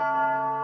I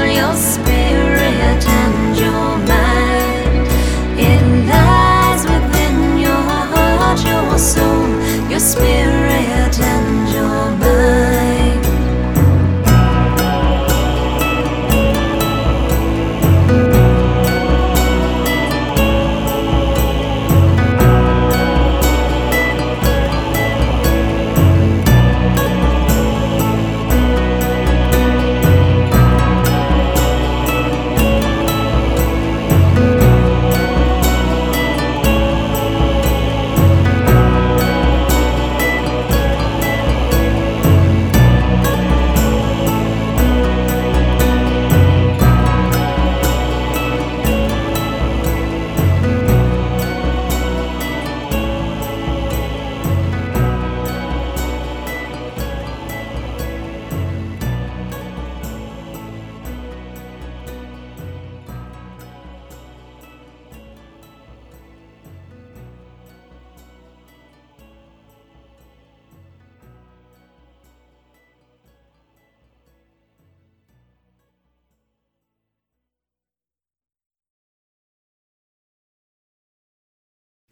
spirit.